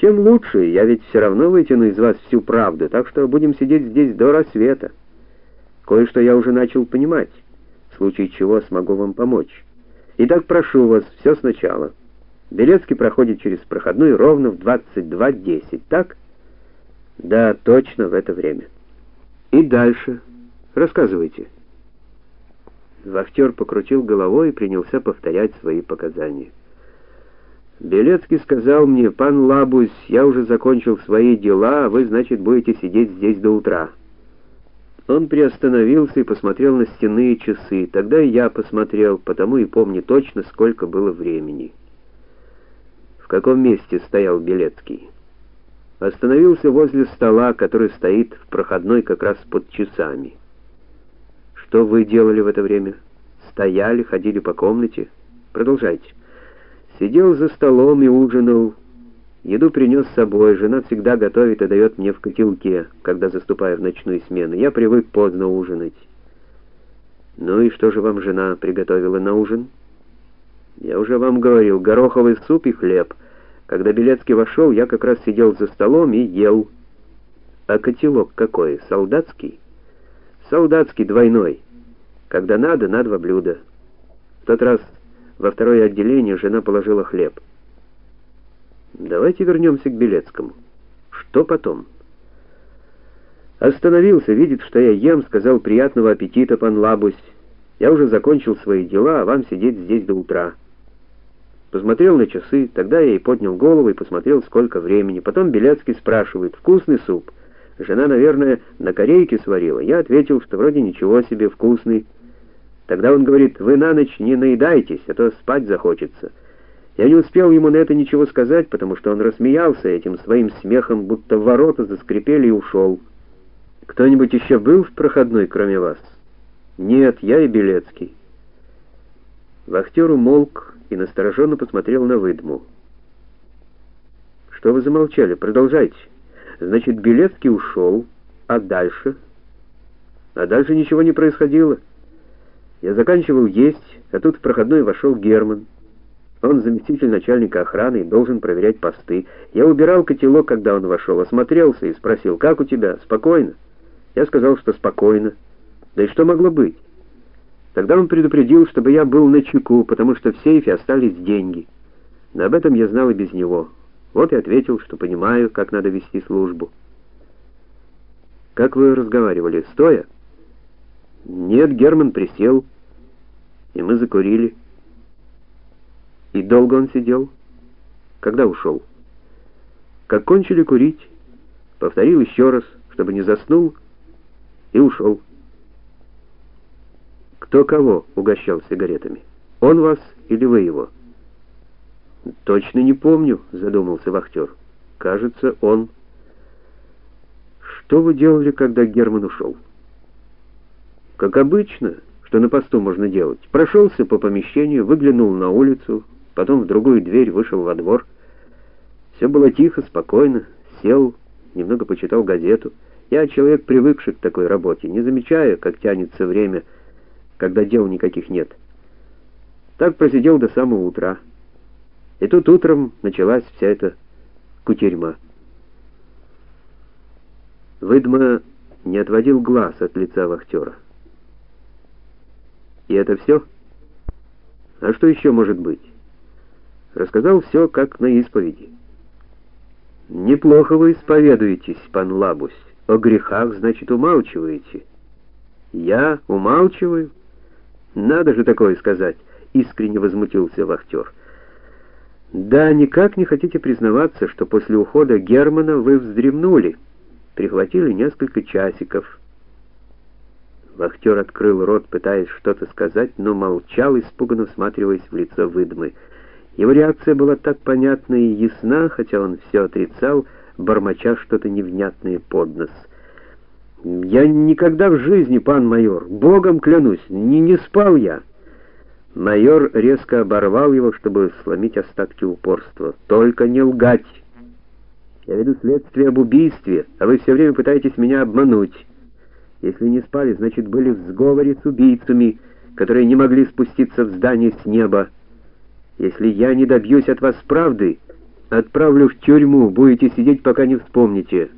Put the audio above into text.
Тем лучше, я ведь все равно вытяну из вас всю правду, так что будем сидеть здесь до рассвета. Кое-что я уже начал понимать, в случае чего смогу вам помочь. Итак, прошу вас, все сначала. Белецкий проходит через проходную ровно в 22:10, так? Да, точно в это время. И дальше. Рассказывайте. Вахтер покрутил головой и принялся повторять свои показания. Белецкий сказал мне: "Пан Лабусь, я уже закончил свои дела, а вы, значит, будете сидеть здесь до утра". Он приостановился и посмотрел на стенные часы. Тогда и я посмотрел, потому и помню точно, сколько было времени. В каком месте стоял Белецкий? Остановился возле стола, который стоит в проходной как раз под часами. Что вы делали в это время? Стояли, ходили по комнате? Продолжайте. Сидел за столом и ужинал. Еду принес с собой, жена всегда готовит и дает мне в котелке, когда заступаю в ночную смену. Я привык поздно ужинать. Ну и что же вам жена приготовила на ужин? Я уже вам говорил, гороховый суп и хлеб. Когда Белецкий вошел, я как раз сидел за столом и ел. А котелок какой? Солдатский? Солдатский двойной. Когда надо, на два блюда. В тот раз во второе отделение жена положила хлеб. Давайте вернемся к Белецкому. Что потом? Остановился, видит, что я ем, сказал: "Приятного аппетита, пан Лабусь. Я уже закончил свои дела, а вам сидеть здесь до утра". Посмотрел на часы, тогда я и поднял голову и посмотрел, сколько времени. Потом Белецкий спрашивает: "Вкусный суп?" Жена, наверное, на корейке сварила. Я ответил, что вроде ничего себе, вкусный. Тогда он говорит: "Вы на ночь не наедайтесь, а то спать захочется". Я не успел ему на это ничего сказать, потому что он рассмеялся этим своим смехом, будто ворота заскрипели и ушел. Кто-нибудь еще был в проходной, кроме вас? Нет, я и Белецкий. Вахтер умолк и настороженно посмотрел на выдму. Что вы замолчали? Продолжайте. Значит, Белецкий ушел, а дальше? А дальше ничего не происходило. Я заканчивал есть, а тут в проходной вошел Герман. Он заместитель начальника охраны и должен проверять посты. Я убирал котелок, когда он вошел, осмотрелся и спросил: "Как у тебя? Спокойно?" Я сказал, что спокойно. Да и что могло быть? Тогда он предупредил, чтобы я был на чеку, потому что в сейфе остались деньги. Но об этом я знал и без него. Вот и ответил, что понимаю, как надо вести службу. Как вы разговаривали, стоя? Нет, Герман присел, и мы закурили. И долго он сидел? Когда ушел? Как кончили курить, повторил еще раз, чтобы не заснул, и ушел. Кто кого угощал сигаретами? Он вас или вы его? Точно не помню, задумался вахтер. Кажется, он. Что вы делали, когда Герман ушел? Как обычно, что на посту можно делать. Прошелся по помещению, выглянул на улицу, потом в другую дверь вышел во двор. Все было тихо, спокойно, сел, немного почитал газету. Я человек, привыкший к такой работе, не замечаю, как тянется время, когда дел никаких нет. Так просидел до самого утра. И тут утром началась вся эта кутерьма. Выдма не отводил глаз от лица вахтера. И это все? А что еще может быть? рассказал все, как на исповеди. Неплохо вы исповедуетесь, пан Лабусь. О грехах, значит, умалчиваете. Я умалчиваю? Надо же такое сказать, искренне возмутился вахтер. Да, никак не хотите признаваться, что после ухода Германа вы вздремнули, прихватили несколько часиков. Вахтер открыл рот, пытаясь что-то сказать, но молчал, испуганно всматриваясь в лицо выдмы. Его реакция была так понятна и ясна, хотя он все отрицал, бормоча что-то невнятное под нос. Я никогда в жизни, пан майор, богом клянусь, не не спал я. Майор резко оборвал его, чтобы сломить остатки упорства. Только не лгать. Я веду следствие об убийстве, а вы все время пытаетесь меня обмануть. Если не спали, значит, были в сговоре с убийцами, которые не могли спуститься в здание с неба. Если я не добьюсь от вас правды, Отправлю в тюрьму, будете сидеть, пока не вспомните.